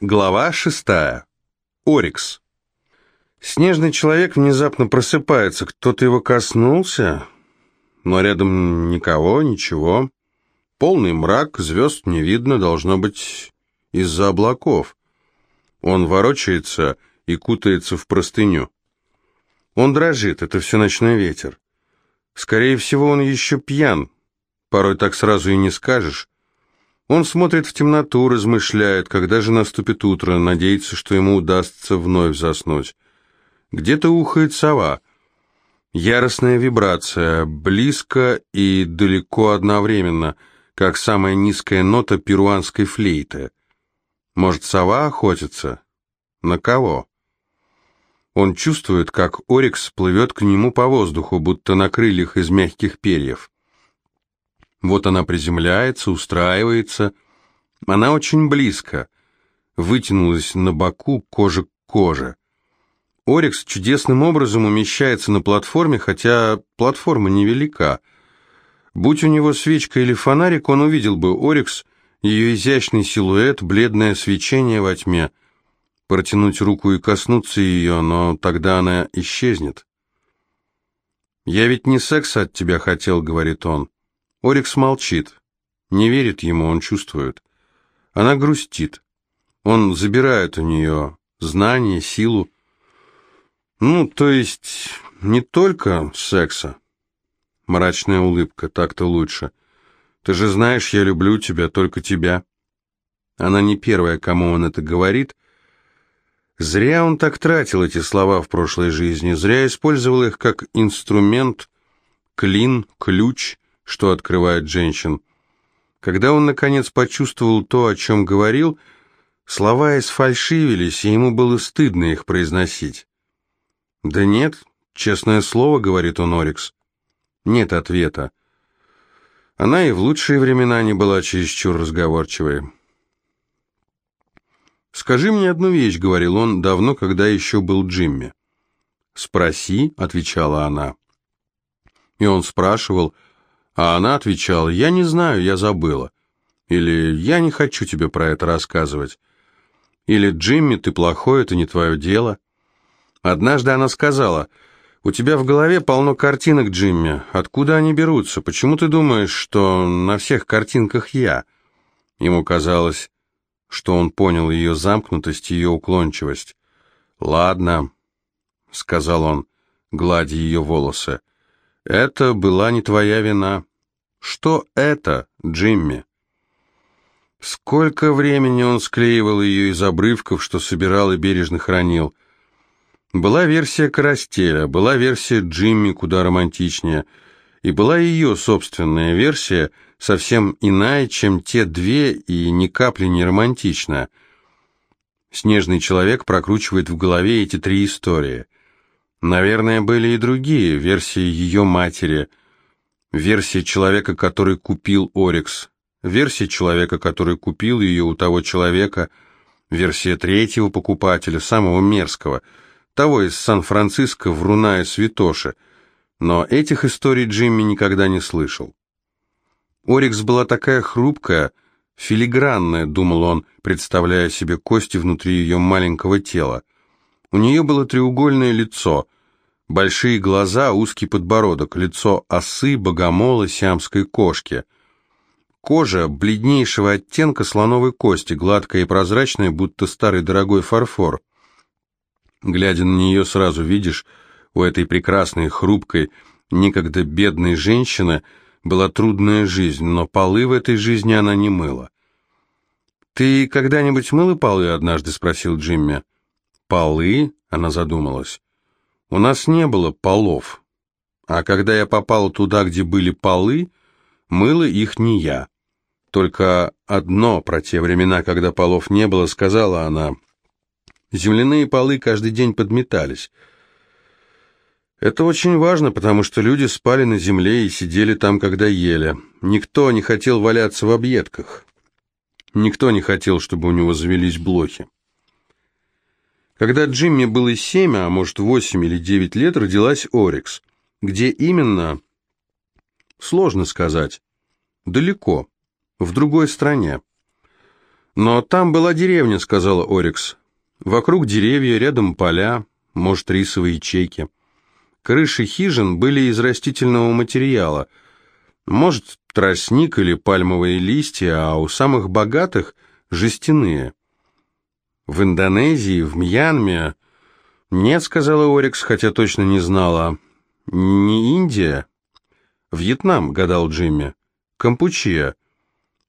Глава шестая. Орикс. Снежный человек внезапно просыпается. Кто-то его коснулся, но рядом никого, ничего. Полный мрак, звезд не видно, должно быть из-за облаков. Он ворочается и кутается в простыню. Он дрожит, это все ночной ветер. Скорее всего, он еще пьян. Порой так сразу и не скажешь. Он смотрит в темноту, размышляет, когда же наступит утро, надеется, что ему удастся вновь заснуть. Где-то ухает сова. Яростная вибрация, близко и далеко одновременно, как самая низкая нота перуанской флейты. Может, сова охотится? На кого? Он чувствует, как Орикс плывет к нему по воздуху, будто на крыльях из мягких перьев. Вот она приземляется, устраивается. Она очень близко. Вытянулась на боку, кожа к коже. Орикс чудесным образом умещается на платформе, хотя платформа невелика. Будь у него свечка или фонарик, он увидел бы Орикс, ее изящный силуэт, бледное свечение во тьме. Протянуть руку и коснуться ее, но тогда она исчезнет. «Я ведь не секса от тебя хотел», — говорит он. Орикс молчит. Не верит ему, он чувствует. Она грустит. Он забирает у нее знания, силу. Ну, то есть, не только секса. Мрачная улыбка, так-то лучше. Ты же знаешь, я люблю тебя, только тебя. Она не первая, кому он это говорит. Зря он так тратил эти слова в прошлой жизни, зря использовал их как инструмент, клин, ключ — что открывает женщин. Когда он, наконец, почувствовал то, о чем говорил, слова исфальшивились, и ему было стыдно их произносить. «Да нет, честное слово», — говорит он Орикс. Нет ответа. Она и в лучшие времена не была чересчур разговорчивой. «Скажи мне одну вещь», — говорил он давно, когда еще был Джимми. «Спроси», — отвечала она. И он спрашивал, — а она отвечала, «Я не знаю, я забыла». Или «Я не хочу тебе про это рассказывать». Или «Джимми, ты плохой, это не твое дело». Однажды она сказала, «У тебя в голове полно картинок, Джимми. Откуда они берутся? Почему ты думаешь, что на всех картинках я?» Ему казалось, что он понял ее замкнутость, ее уклончивость. «Ладно», — сказал он, гладя ее волосы, — это была не твоя вина. Что это, Джимми? Сколько времени он склеивал ее из обрывков, что собирал и бережно хранил. Была версия Карастеля, была версия Джимми куда романтичнее, и была ее собственная версия, совсем иная, чем те две и ни капли не романтичная. Снежный человек прокручивает в голове эти три истории – Наверное, были и другие версии ее матери, версия человека, который купил Орикс, версия человека, который купил ее у того человека, версия третьего покупателя, самого мерзкого, того из Сан-Франциско, вруна и святоши. Но этих историй Джимми никогда не слышал. Орикс была такая хрупкая, филигранная, думал он, представляя себе кости внутри ее маленького тела. У нее было треугольное лицо, большие глаза, узкий подбородок, лицо осы, богомола, сиамской кошки. Кожа бледнейшего оттенка слоновой кости, гладкая и прозрачная, будто старый дорогой фарфор. Глядя на нее, сразу видишь, у этой прекрасной, хрупкой, некогда бедной женщины была трудная жизнь, но полы в этой жизни она не мыла. «Ты когда-нибудь мыла полы?» — однажды спросил Джимми. «Полы?» — она задумалась. «У нас не было полов. А когда я попал туда, где были полы, мыла их не я. Только одно про те времена, когда полов не было, сказала она. Земляные полы каждый день подметались». Это очень важно, потому что люди спали на земле и сидели там, когда ели. Никто не хотел валяться в объедках. Никто не хотел, чтобы у него завелись блохи. Когда Джимми было семь, а может восемь или девять лет, родилась Орикс. Где именно? Сложно сказать. Далеко, в другой стране. «Но там была деревня», — сказала Орикс. «Вокруг деревья, рядом поля, может, рисовые ячейки. Крыши хижин были из растительного материала, может, тростник или пальмовые листья, а у самых богатых — жестяные. В Индонезии, в Мьянме... Нет, сказала Орикс, хотя точно не знала. Не Индия. Вьетнам, гадал Джимми. Кампучия.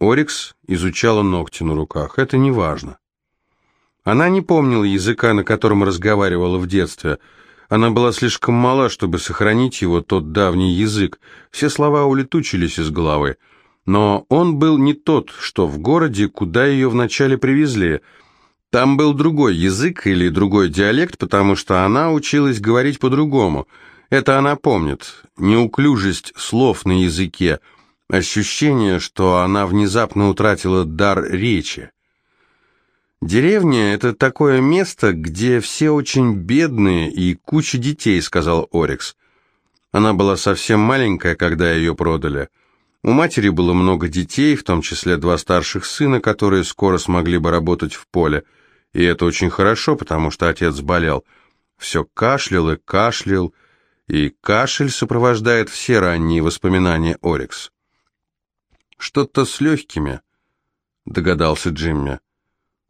Орикс изучала ногти на руках. Это не важно. Она не помнила языка, на котором разговаривала в детстве. Она была слишком мала, чтобы сохранить его, тот давний язык. Все слова улетучились из головы. Но он был не тот, что в городе, куда ее вначале привезли. Там был другой язык или другой диалект, потому что она училась говорить по-другому. Это она помнит. Неуклюжесть слов на языке – ощущение, что она внезапно утратила дар речи. «Деревня — это такое место, где все очень бедные и куча детей», — сказал Орикс. Она была совсем маленькая, когда ее продали. У матери было много детей, в том числе два старших сына, которые скоро смогли бы работать в поле. И это очень хорошо, потому что отец болел. Все кашлял и кашлял, и кашель сопровождает все ранние воспоминания Орикс. Что-то с легкими, догадался Джимми.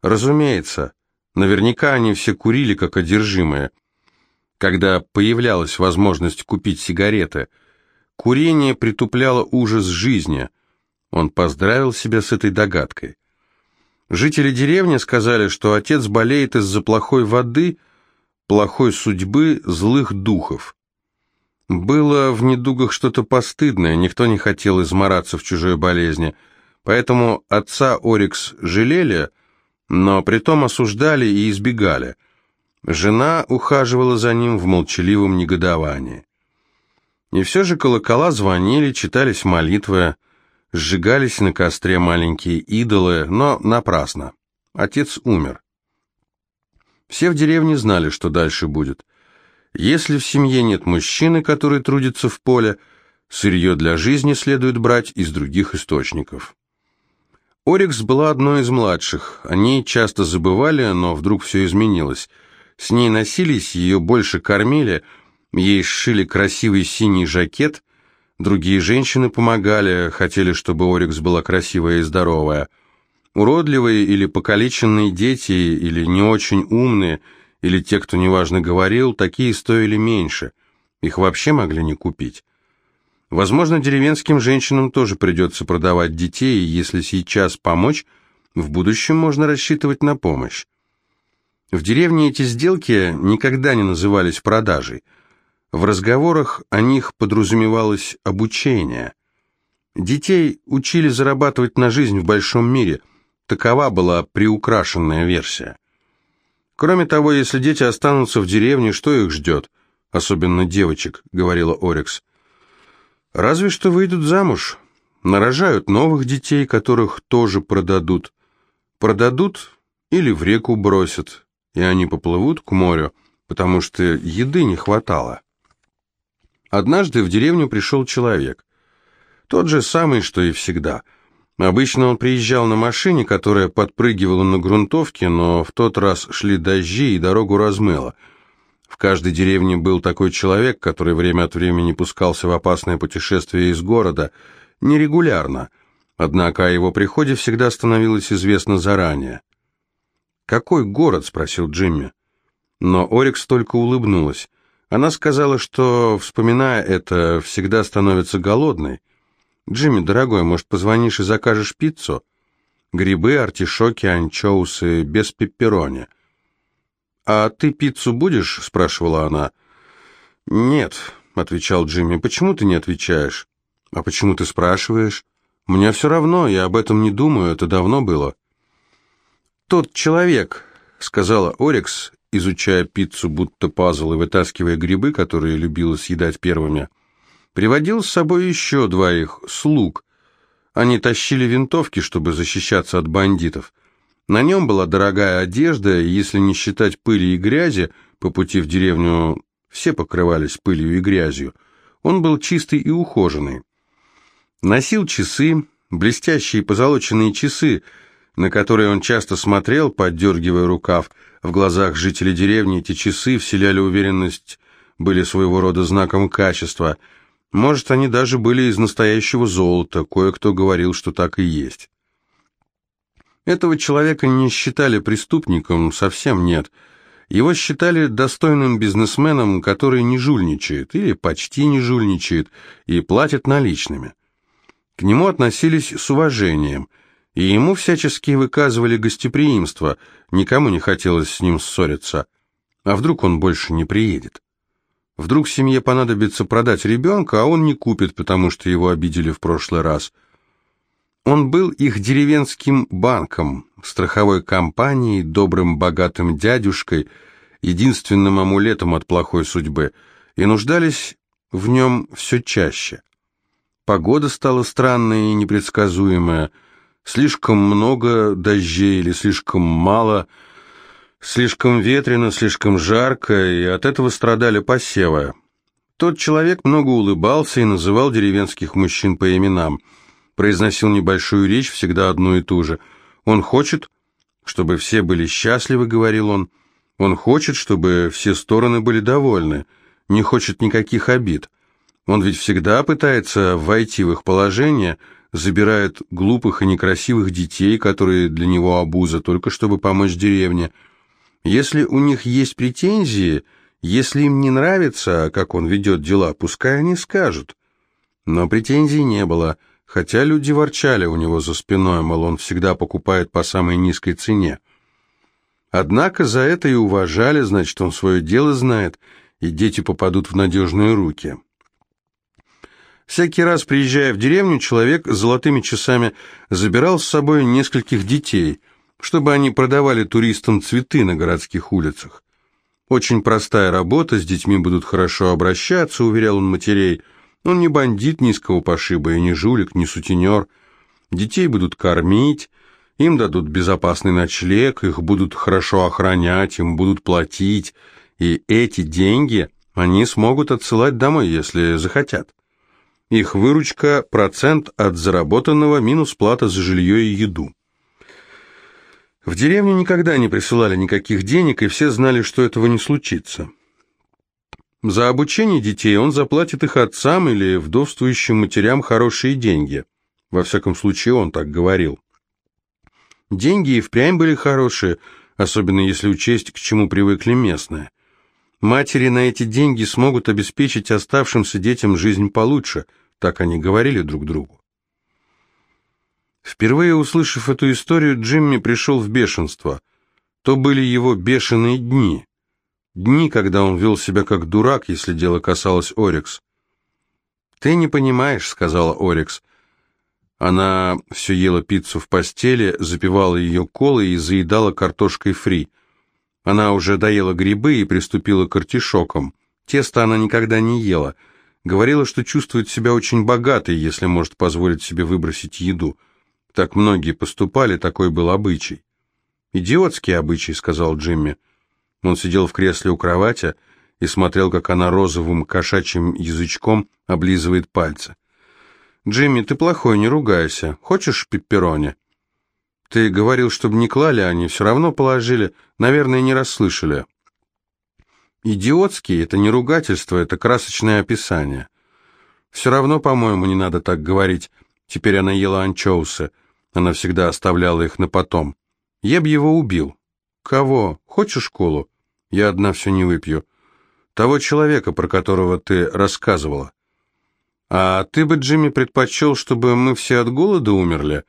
Разумеется, наверняка они все курили как одержимые. Когда появлялась возможность купить сигареты, курение притупляло ужас жизни. Он поздравил себя с этой догадкой. Жители деревни сказали, что отец болеет из-за плохой воды, плохой судьбы, злых духов. Было в недугах что-то постыдное, никто не хотел измораться в чужой болезни, поэтому отца Орикс жалели, но притом осуждали и избегали. Жена ухаживала за ним в молчаливом негодовании. И все же колокола звонили, читались молитвы, сжигались на костре маленькие идолы, но напрасно. Отец умер. Все в деревне знали, что дальше будет. Если в семье нет мужчины, который трудится в поле, сырье для жизни следует брать из других источников. Орикс была одной из младших. О ней часто забывали, но вдруг все изменилось. С ней носились, ее больше кормили, ей сшили красивый синий жакет, другие женщины помогали, хотели, чтобы Орикс была красивая и здоровая. Уродливые или покалеченные дети, или не очень умные – или те, кто неважно говорил, такие стоили меньше. Их вообще могли не купить. Возможно, деревенским женщинам тоже придется продавать детей, и если сейчас помочь, в будущем можно рассчитывать на помощь. В деревне эти сделки никогда не назывались продажей. В разговорах о них подразумевалось обучение. Детей учили зарабатывать на жизнь в большом мире. Такова была приукрашенная версия. Кроме того, если дети останутся в деревне, что их ждет? Особенно девочек, говорила Орикс. Разве что выйдут замуж. Нарожают новых детей, которых тоже продадут. Продадут или в реку бросят, и они поплывут к морю, потому что еды не хватало. Однажды в деревню пришел человек. Тот же самый, что и всегда – Обычно он приезжал на машине, которая подпрыгивала на грунтовке, но в тот раз шли дожди и дорогу размыло. В каждой деревне был такой человек, который время от времени пускался в опасное путешествие из города, нерегулярно, однако о его приходе всегда становилось известно заранее. «Какой город?» — спросил Джимми. Но Орикс только улыбнулась. Она сказала, что, вспоминая это, всегда становится голодной. «Джимми, дорогой, может, позвонишь и закажешь пиццу?» «Грибы, артишоки, анчоусы, без пепперони». «А ты пиццу будешь?» — спрашивала она. «Нет», — отвечал Джимми. «Почему ты не отвечаешь?» «А почему ты спрашиваешь?» «Мне все равно, я об этом не думаю, это давно было». «Тот человек», — сказала Орикс, изучая пиццу, будто пазл и вытаскивая грибы, которые любила съедать первыми, — Приводил с собой еще двоих слуг. Они тащили винтовки, чтобы защищаться от бандитов. На нем была дорогая одежда, и если не считать пыли и грязи, по пути в деревню все покрывались пылью и грязью, он был чистый и ухоженный. Носил часы, блестящие позолоченные часы, на которые он часто смотрел, поддергивая рукав, в глазах жителей деревни эти часы вселяли уверенность, были своего рода знаком качества. Может, они даже были из настоящего золота, кое-кто говорил, что так и есть. Этого человека не считали преступником, совсем нет. Его считали достойным бизнесменом, который не жульничает, или почти не жульничает, и платит наличными. К нему относились с уважением, и ему всячески выказывали гостеприимство, никому не хотелось с ним ссориться. А вдруг он больше не приедет? Вдруг семье понадобится продать ребенка, а он не купит, потому что его обидели в прошлый раз. Он был их деревенским банком, страховой компанией, добрым богатым дядюшкой, единственным амулетом от плохой судьбы, и нуждались в нем все чаще. Погода стала странная и непредсказуемая. Слишком много дождей или слишком мало, слишком ветрено, слишком жарко, и от этого страдали посевы. Тот человек много улыбался и называл деревенских мужчин по именам. Произносил небольшую речь, всегда одну и ту же. «Он хочет, чтобы все были счастливы», — говорил он. «Он хочет, чтобы все стороны были довольны, не хочет никаких обид». Он ведь всегда пытается войти в их положение, забирает глупых и некрасивых детей, которые для него обуза, только чтобы помочь деревне. Если у них есть претензии, если им не нравится, как он ведет дела, пускай они скажут. Но претензий не было, хотя люди ворчали у него за спиной, мол, он всегда покупает по самой низкой цене. Однако за это и уважали, значит, он свое дело знает, и дети попадут в надежные руки. Всякий раз, приезжая в деревню, человек с золотыми часами забирал с собой нескольких детей, чтобы они продавали туристам цветы на городских улицах. Очень простая работа, с детьми будут хорошо обращаться, уверял он матерей. Он не бандит низкого пошиба и не жулик, не сутенер. Детей будут кормить, им дадут безопасный ночлег, их будут хорошо охранять, им будут платить, и эти деньги они смогут отсылать домой, если захотят. Их выручка – процент от заработанного минус плата за жилье и еду. В деревню никогда не присылали никаких денег, и все знали, что этого не случится. За обучение детей он заплатит их отцам или вдовствующим матерям хорошие деньги. Во всяком случае, он так говорил. Деньги и впрямь были хорошие, особенно если учесть, к чему привыкли местные. Матери на эти деньги смогут обеспечить оставшимся детям жизнь получше – так они говорили друг другу. Впервые услышав эту историю, Джимми пришел в бешенство. То были его бешеные дни. Дни, когда он вел себя как дурак, если дело касалось Орикс. «Ты не понимаешь», — сказала Орикс. Она все ела пиццу в постели, запивала ее колой и заедала картошкой фри. Она уже доела грибы и приступила к артишокам. Тесто она никогда не ела — Говорила, что чувствует себя очень богатой, если может позволить себе выбросить еду. Так многие поступали, такой был обычай. «Идиотский обычай», — сказал Джимми. Он сидел в кресле у кровати и смотрел, как она розовым кошачьим язычком облизывает пальцы. «Джимми, ты плохой, не ругайся. Хочешь пепперони?» «Ты говорил, чтобы не клали, они все равно положили. Наверное, не расслышали». Идиотский — это не ругательство, это красочное описание. Все равно, по-моему, не надо так говорить. Теперь она ела анчоусы. Она всегда оставляла их на потом. Я б его убил. Кого? Хочешь школу? Я одна все не выпью. Того человека, про которого ты рассказывала. А ты бы, Джимми, предпочел, чтобы мы все от голода умерли?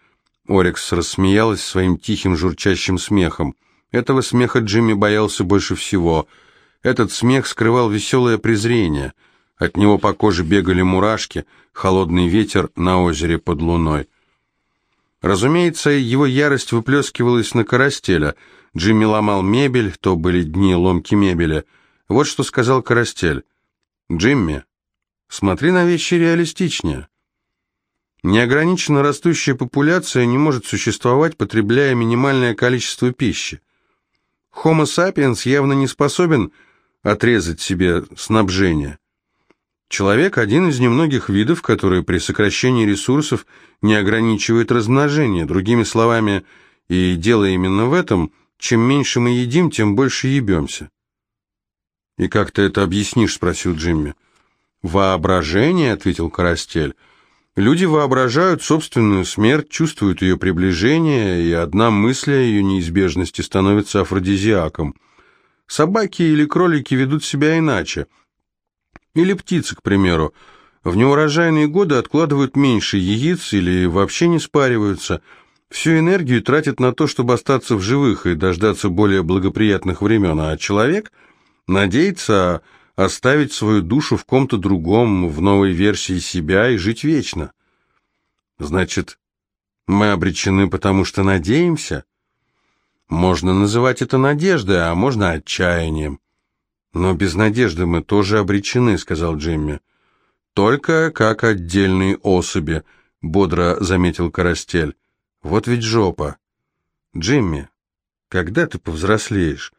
Орикс рассмеялась своим тихим журчащим смехом. Этого смеха Джимми боялся больше всего — этот смех скрывал веселое презрение. От него по коже бегали мурашки, холодный ветер на озере под луной. Разумеется, его ярость выплескивалась на Карастеля. Джимми ломал мебель, то были дни ломки мебели. Вот что сказал Карастель. «Джимми, смотри на вещи реалистичнее». Неограниченно растущая популяция не может существовать, потребляя минимальное количество пищи. Homo sapiens явно не способен отрезать себе снабжение. Человек – один из немногих видов, который при сокращении ресурсов не ограничивает размножение. Другими словами, И дело именно в этом, чем меньше мы едим, тем больше ебемся. «И как ты это объяснишь?» — спросил Джимми. «Воображение», — ответил Карастель. «Люди воображают собственную смерть, чувствуют ее приближение, и одна мысль о ее неизбежности становится афродизиаком. Собаки или кролики ведут себя иначе. Или птицы, к примеру. В неурожайные годы откладывают меньше яиц или вообще не спариваются. Всю энергию тратят на то, чтобы остаться в живых и дождаться более благоприятных времен, а человек надеется оставить свою душу в ком-то другом, в новой версии себя и жить вечно. Значит, мы обречены, потому что надеемся? Можно называть это надеждой, а можно отчаянием. Но без надежды мы тоже обречены, сказал Джимми. Только как отдельные особи, бодро заметил Карастель. Вот ведь жопа. Джимми, когда ты повзрослеешь?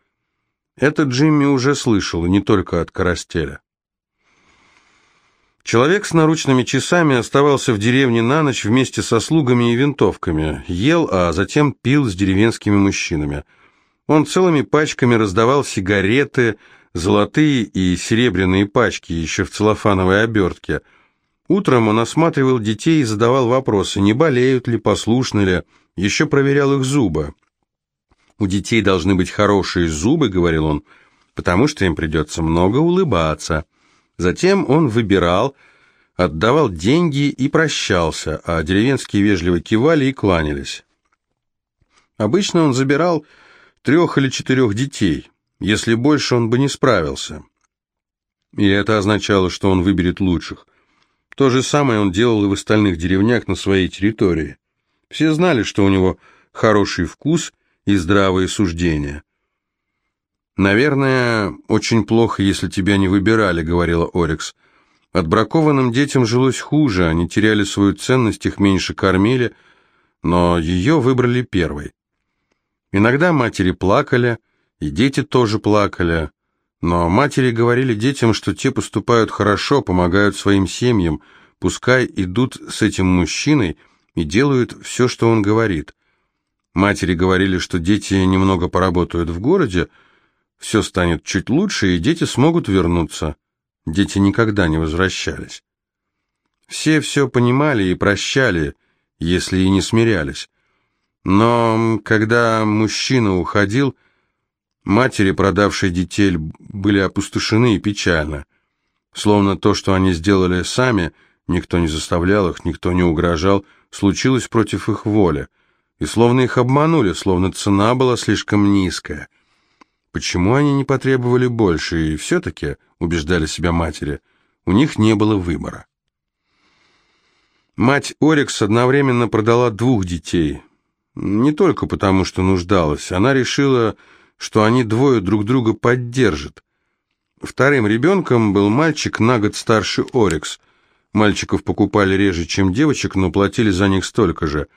Это Джимми уже слышал, и не только от Карастеля. Человек с наручными часами оставался в деревне на ночь вместе со слугами и винтовками, ел, а затем пил с деревенскими мужчинами. Он целыми пачками раздавал сигареты, золотые и серебряные пачки, еще в целлофановой обертке. Утром он осматривал детей и задавал вопросы, не болеют ли, послушны ли, еще проверял их зубы. «У детей должны быть хорошие зубы», — говорил он, — «потому что им придется много улыбаться». Затем он выбирал, отдавал деньги и прощался, а деревенские вежливо кивали и кланялись. Обычно он забирал трех или четырех детей, если больше он бы не справился. И это означало, что он выберет лучших. То же самое он делал и в остальных деревнях на своей территории. Все знали, что у него хороший вкус и здравые суждения. «Наверное, очень плохо, если тебя не выбирали», — говорила Орикс. «Отбракованным детям жилось хуже, они теряли свою ценность, их меньше кормили, но ее выбрали первой. Иногда матери плакали, и дети тоже плакали, но матери говорили детям, что те поступают хорошо, помогают своим семьям, пускай идут с этим мужчиной и делают все, что он говорит. Матери говорили, что дети немного поработают в городе, все станет чуть лучше, и дети смогут вернуться. Дети никогда не возвращались. Все все понимали и прощали, если и не смирялись. Но когда мужчина уходил, матери, продавшие детей, были опустошены и печально. Словно то, что они сделали сами, никто не заставлял их, никто не угрожал, случилось против их воли. И словно их обманули, словно цена была слишком низкая – Почему они не потребовали больше, и все-таки, убеждали себя матери, у них не было выбора. Мать Орикс одновременно продала двух детей. Не только потому, что нуждалась, она решила, что они двое друг друга поддержат. Вторым ребенком был мальчик на год старше Орикс. Мальчиков покупали реже, чем девочек, но платили за них столько же.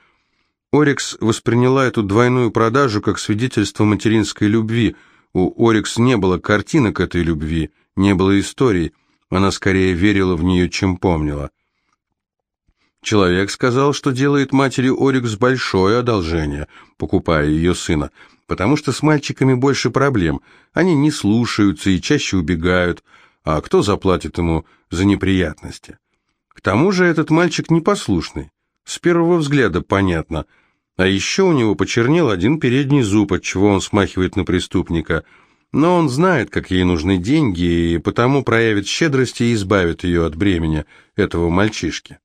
Орикс восприняла эту двойную продажу как свидетельство материнской любви – у Орикс не было картинок этой любви, не было историй, она скорее верила в нее, чем помнила. Человек сказал, что делает матери Орикс большое одолжение, покупая ее сына, потому что с мальчиками больше проблем, они не слушаются и чаще убегают, а кто заплатит ему за неприятности? К тому же этот мальчик непослушный, с первого взгляда понятно – а еще у него почернел один передний зуб, от чего он смахивает на преступника. Но он знает, как ей нужны деньги, и потому проявит щедрость и избавит ее от бремени этого мальчишки.